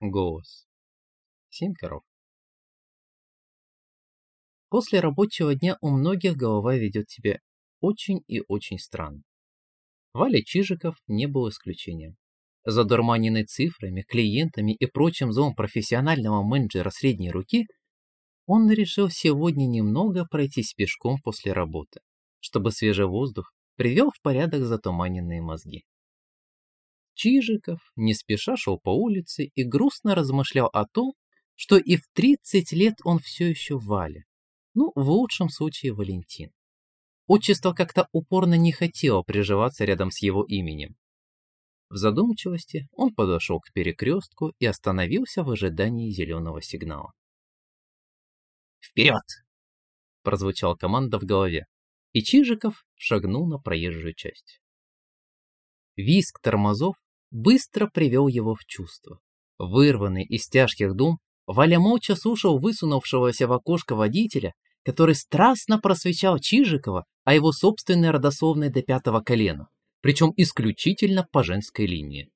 Голос. Семь коров. После рабочего дня у многих голова ведет себя очень и очень странно. Валя Чижиков не был исключением. Задурманенный цифрами, клиентами и прочим злом профессионального менеджера средней руки, он решил сегодня немного пройтись пешком после работы, чтобы свежий воздух привел в порядок затуманенные мозги. Чижиков не спеша шел по улице и грустно размышлял о том, что и в 30 лет он все еще Валя. Ну, в лучшем случае Валентин. Отчество как-то упорно не хотело приживаться рядом с его именем. В задумчивости он подошел к перекрестку и остановился в ожидании зеленого сигнала. «Вперед!» — прозвучала команда в голове, и Чижиков шагнул на проезжую часть. Виск тормозов быстро привел его в чувство. Вырванный из тяжких дум, Валя молча слушал высунувшегося в окошко водителя который страстно просвещал Чижикова о его собственной родословной до пятого колена, причем исключительно по женской линии.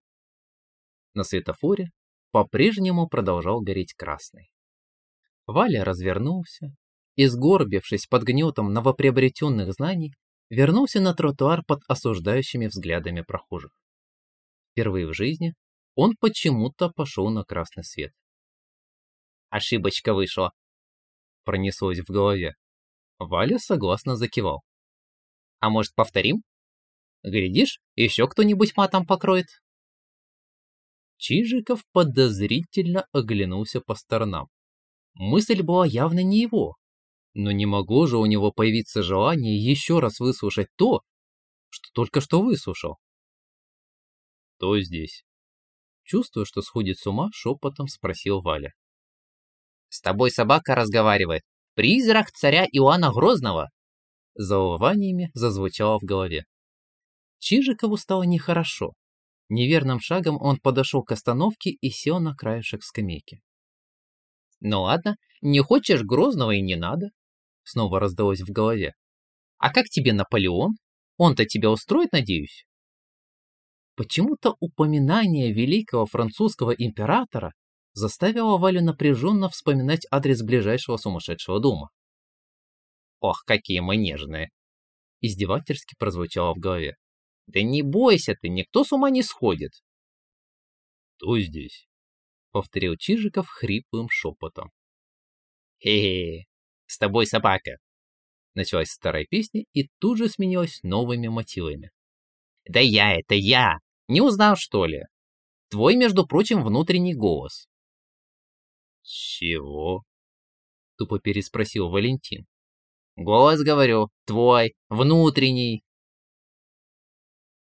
На светофоре по-прежнему продолжал гореть красный. Валя развернулся и, сгорбившись под гнетом новоприобретенных знаний, вернулся на тротуар под осуждающими взглядами прохожих. Впервые в жизни он почему-то пошел на красный свет. «Ошибочка вышла», пронеслось в голове. Валя согласно закивал. «А может, повторим? Глядишь, еще кто-нибудь матом покроет?» Чижиков подозрительно оглянулся по сторонам. Мысль была явно не его, но не могло же у него появиться желание еще раз выслушать то, что только что выслушал. «Кто здесь?» Чувствуя, что сходит с ума, шепотом спросил Валя. С тобой собака разговаривает. Призрак царя Иоанна Грозного. Зауваниями зазвучало в голове. Чижикову стало нехорошо. Неверным шагом он подошел к остановке и сел на краешек скамейки. «Ну ладно, не хочешь Грозного и не надо», — снова раздалось в голове. «А как тебе Наполеон? Он-то тебя устроит, надеюсь?» Почему-то упоминание великого французского императора заставила Валю напряженно вспоминать адрес ближайшего сумасшедшего дома. «Ох, какие мы нежные!» Издевательски прозвучало в голове. «Да не бойся ты, никто с ума не сходит!» «Кто здесь?» — повторил Чижиков хриплым шепотом. «Хе-хе, с тобой собака!» Началась старая песня и тут же сменилась новыми мотивами. «Да я это я! Не узнал, что ли? Твой, между прочим, внутренний голос. «Чего?» — тупо переспросил Валентин. «Голос, говорю, твой, внутренний».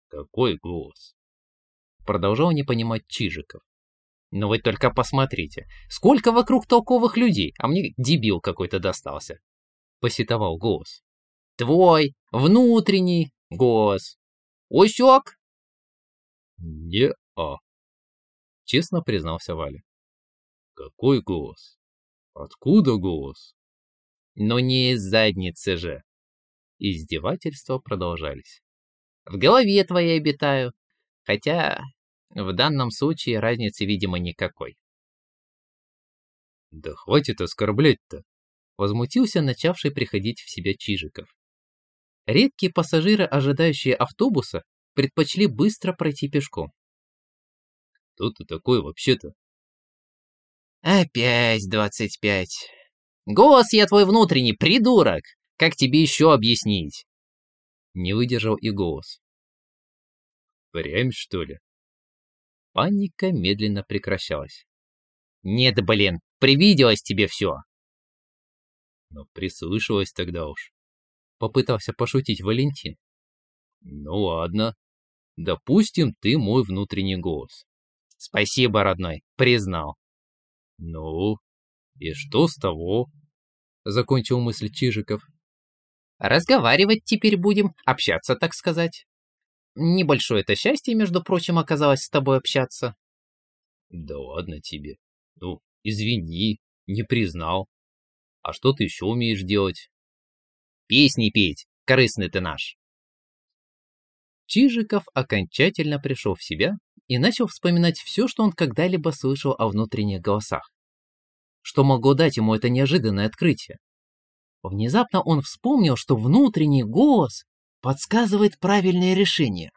«Какой голос?» Продолжал не понимать Чижиков. «Ну вы только посмотрите, сколько вокруг толковых людей, а мне дебил какой-то достался!» Посетовал голос. «Твой, внутренний голос. Усек?» «Не-а», честно признался Валя. Какой голос? Откуда голос? Но не из задницы же. Издевательства продолжались. В голове твоей обитаю. Хотя в данном случае разницы, видимо, никакой. Да хватит оскорблять-то. Возмутился начавший приходить в себя Чижиков. Редкие пассажиры, ожидающие автобуса, предпочли быстро пройти пешком. Кто ты такой вообще-то? Опять двадцать пять. Голос я твой внутренний, придурок! Как тебе еще объяснить? Не выдержал и голос. Прям что ли? Паника медленно прекращалась. Нет, блин, привиделось тебе все. Но прислышалось тогда уж. Попытался пошутить Валентин. Ну ладно. Допустим, ты мой внутренний голос. Спасибо, родной, признал. «Ну, и что с того?» — закончил мысль Чижиков. «Разговаривать теперь будем, общаться, так сказать. Небольшое это счастье, между прочим, оказалось с тобой общаться». «Да ладно тебе. Ну, извини, не признал. А что ты еще умеешь делать?» «Песни петь, корыстный ты наш». Чижиков окончательно пришел в себя и начал вспоминать все, что он когда-либо слышал о внутренних голосах. Что могло дать ему это неожиданное открытие? Внезапно он вспомнил, что внутренний голос подсказывает правильное решение.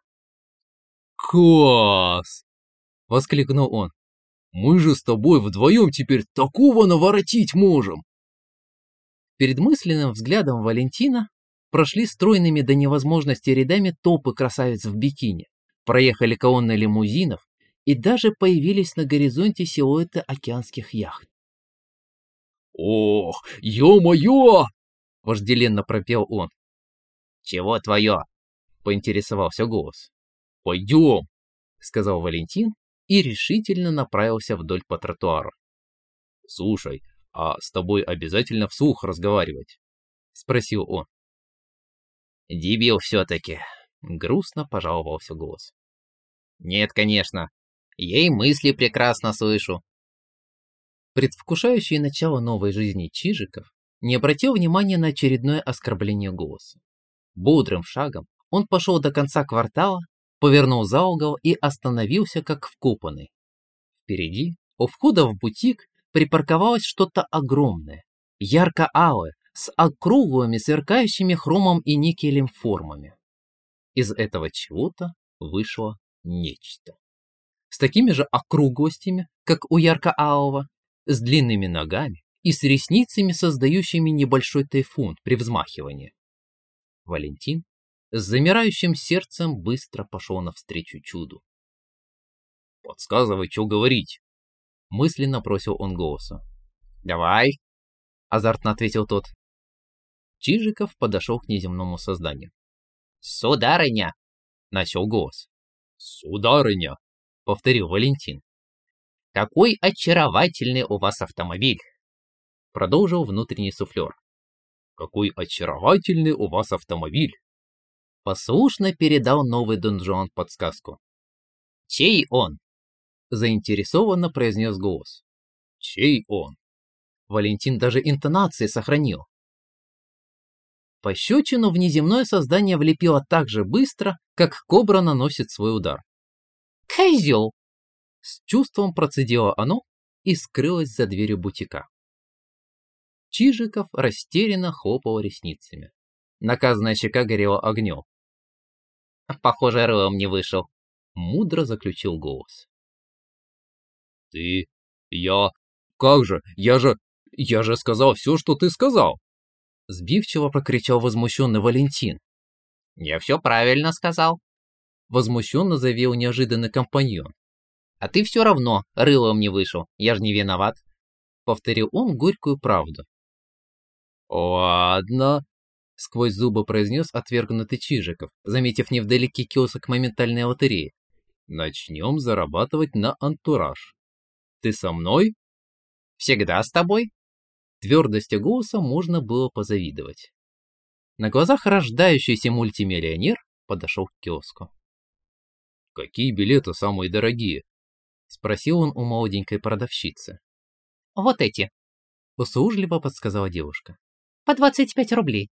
«Класс!» — воскликнул он. «Мы же с тобой вдвоем теперь такого наворотить можем!» Перед мысленным взглядом Валентина прошли стройными до невозможности рядами толпы красавиц в бикини, проехали колонны лимузинов и даже появились на горизонте силуэты океанских яхт. «Ох, ё-моё!» — вожделенно пропел он. «Чего твое?» — поинтересовался голос. «Пойдем», — сказал Валентин и решительно направился вдоль по тротуару. «Слушай, а с тобой обязательно вслух разговаривать?» — спросил он. «Дебил все-таки», — грустно пожаловался голос. «Нет, конечно. И мысли прекрасно слышу». Предвкушающий начало новой жизни Чижиков не обратил внимания на очередное оскорбление голоса. Бодрым шагом он пошел до конца квартала, повернул за угол и остановился как вкопанный. Впереди, у входа в бутик, припарковалось что-то огромное, ярко-алое, с округлыми, сверкающими хромом и никелем формами. Из этого чего-то вышло нечто. С такими же округлостями, как у ярко-алого, с длинными ногами и с ресницами, создающими небольшой тайфун при взмахивании. Валентин с замирающим сердцем быстро пошел навстречу чуду. «Подсказывай, что говорить!» Мысленно бросил он голоса. «Давай!» — азартно ответил тот. Чижиков подошел к неземному созданию. «Сударыня!» — начал голос. «Сударыня!» — повторил Валентин. «Какой очаровательный у вас автомобиль!» — продолжил внутренний суфлер. «Какой очаровательный у вас автомобиль!» Послушно передал новый донжон подсказку. «Чей он?» — заинтересованно произнес голос. «Чей он?» Валентин даже интонации сохранил. Пощечину внеземное создание влепило так же быстро, как кобра наносит свой удар. «Козел!» С чувством процедило оно и скрылось за дверью бутика. Чижиков растерянно хлопал ресницами. Наказанная щека горела огнем. «Похоже, рылом не вышел», — мудро заключил голос. «Ты... я... как же... я же... я же сказал все, что ты сказал!» Сбивчиво прокричал возмущенный Валентин. «Я все правильно сказал», — возмущенно заявил неожиданный компаньон. «А ты все равно рылом не вышел, я же не виноват», — повторил он горькую правду. «Ладно», — сквозь зубы произнес отвергнутый Чижиков, заметив невдалеке киосок моментальной лотереи. «Начнем зарабатывать на антураж. Ты со мной?» «Всегда с тобой», Твердости голоса можно было позавидовать. На глазах рождающийся мультимиллионер подошел к киоску. «Какие билеты самые дорогие?» — спросил он у молоденькой продавщицы. «Вот эти», — услужливо подсказала девушка. «По 25 рублей».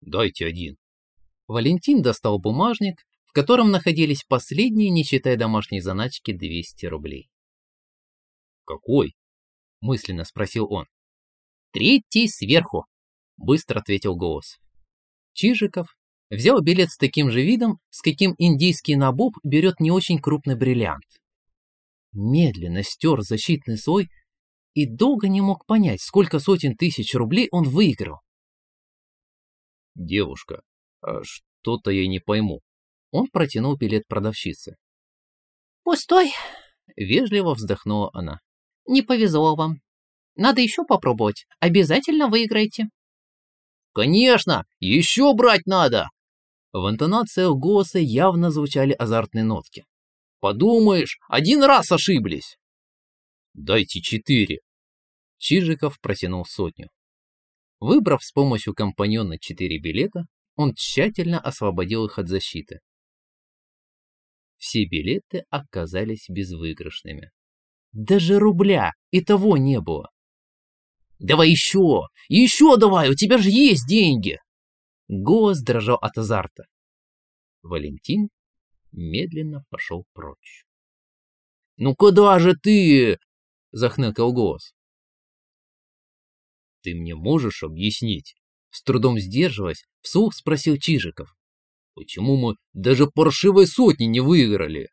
«Дайте один». Валентин достал бумажник, в котором находились последние, не считая домашней заначки, 200 рублей. «Какой?» — мысленно спросил он. «Третий сверху», — быстро ответил голос. Чижиков взял билет с таким же видом, с каким индийский набуб берет не очень крупный бриллиант. Медленно стер защитный слой и долго не мог понять, сколько сотен тысяч рублей он выиграл. «Девушка, а что-то я не пойму». Он протянул билет продавщице. «Пустой», — вежливо вздохнула она. «Не повезло вам. Надо еще попробовать. Обязательно выиграете. Конечно, еще брать надо. В интонациях голоса явно звучали азартные нотки. Подумаешь, один раз ошиблись. Дайте четыре. Чижиков протянул сотню. Выбрав с помощью компаньона четыре билета, он тщательно освободил их от защиты. Все билеты оказались безвыигрышными. Даже рубля и того не было. Давай еще! Еще давай! У тебя же есть деньги!» Голос дрожал от азарта. Валентин медленно пошел прочь. «Ну куда же ты?» — захныкал голос. «Ты мне можешь объяснить?» С трудом сдерживаясь, вслух спросил Чижиков. «Почему мы даже паршивой сотни не выиграли?»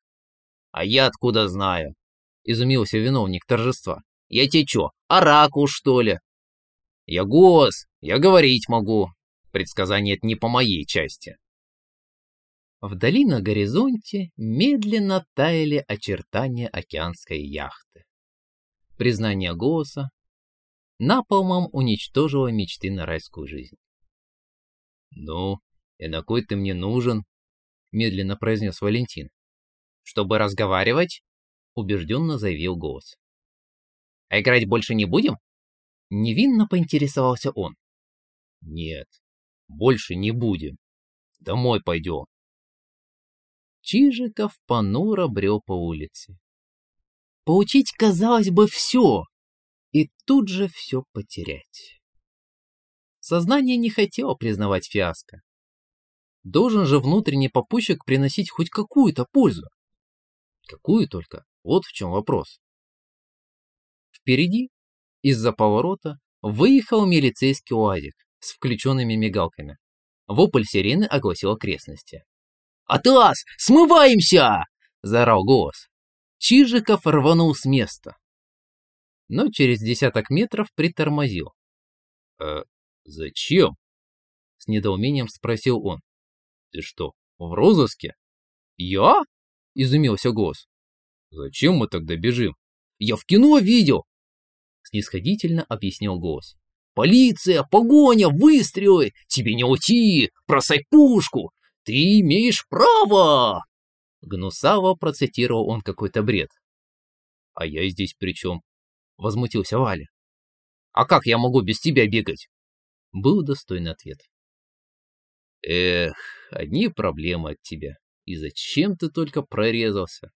«А я откуда знаю?» — изумился виновник торжества. «Я тебе чё, оракул, что ли?» «Я гос, я говорить могу. Предсказание это не по моей части». Вдали на горизонте медленно таяли очертания океанской яхты. Признание голоса напалмом уничтожило мечты на райскую жизнь. «Ну, и на кой ты мне нужен?» — медленно произнес Валентин. «Чтобы разговаривать?» — убежденно заявил голос. «А играть больше не будем?» Невинно поинтересовался он. «Нет, больше не будем. Домой пойдем». Чижиков понуро брел по улице. Получить, казалось бы, все, и тут же все потерять. Сознание не хотело признавать фиаско. Должен же внутренний попутчик приносить хоть какую-то пользу. Какую только, вот в чем вопрос. Впереди, из-за поворота, выехал милицейский уазик с включенными мигалками. Вопль сирены огласил окрестности. «Атас, смываемся!» – заорал голос. Чижиков рванул с места. Но через десяток метров притормозил. «Э, зачем?» – с недоумением спросил он. «Ты что, в розыске?» «Я?» – изумился голос. «Зачем мы тогда бежим?» «Я в кино видел!» Снисходительно объяснил голос. «Полиция! Погоня! Выстрелы! Тебе не уйти! Бросай пушку! Ты имеешь право!» Гнусаво процитировал он какой-то бред. «А я здесь при чем?» Возмутился Валя. «А как я могу без тебя бегать?» Был достойный ответ. «Эх, одни проблемы от тебя. И зачем ты только прорезался?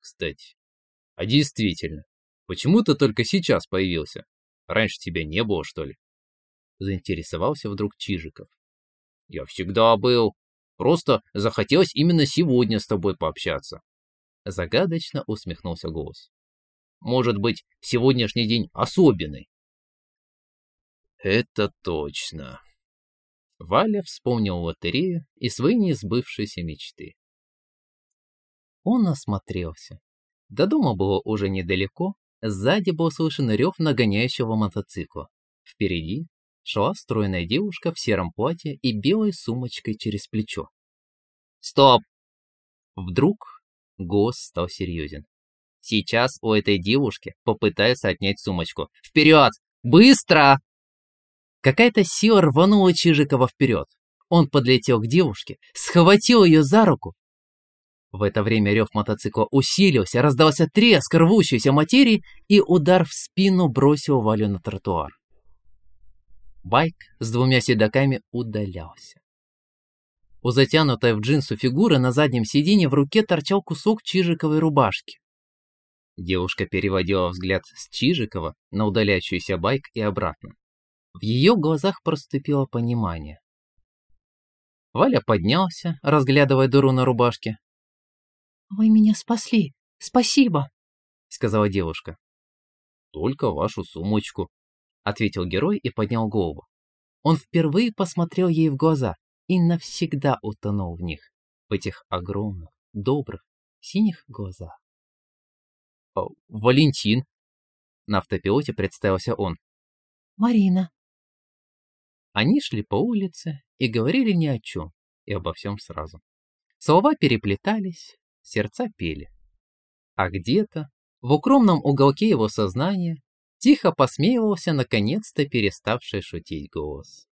Кстати, а действительно, почему ты только сейчас появился? Раньше тебя не было, что ли?» Заинтересовался вдруг Чижиков. «Я всегда был. Просто захотелось именно сегодня с тобой пообщаться. Загадочно усмехнулся голос. Может быть, сегодняшний день особенный? Это точно. Валя вспомнил лотерею и свои несбывшиеся мечты. Он осмотрелся. До дома было уже недалеко, сзади был слышен рев нагоняющего мотоцикла. Впереди шла стройная девушка в сером платье и белой сумочкой через плечо. «Стоп!» Вдруг голос стал серьезен. «Сейчас у этой девушки попытаются отнять сумочку. Вперед! Быстро!» Какая-то сила рванула Чижикова вперед. Он подлетел к девушке, схватил ее за руку. В это время рев мотоцикла усилился, раздался треск рвущейся материи, и удар в спину бросил Валю на тротуар. Байк с двумя седаками удалялся. У затянутой в джинсу фигуры на заднем сиденье в руке торчал кусок чижиковой рубашки. Девушка переводила взгляд с Чижикова на удаляющийся байк и обратно. В ее глазах проступило понимание. Валя поднялся, разглядывая дыру на рубашке. «Вы меня спасли. Спасибо», — сказала девушка. «Только вашу сумочку», — ответил герой и поднял голову. Он впервые посмотрел ей в глаза и навсегда утонул в них, в этих огромных, добрых, синих глазах. «Валентин!» На автопилоте представился он. «Марина!» Они шли по улице и говорили ни о чем, и обо всем сразу. Слова переплетались, сердца пели. А где-то, в укромном уголке его сознания, Тихо посмеивался наконец-то переставший шутить голос.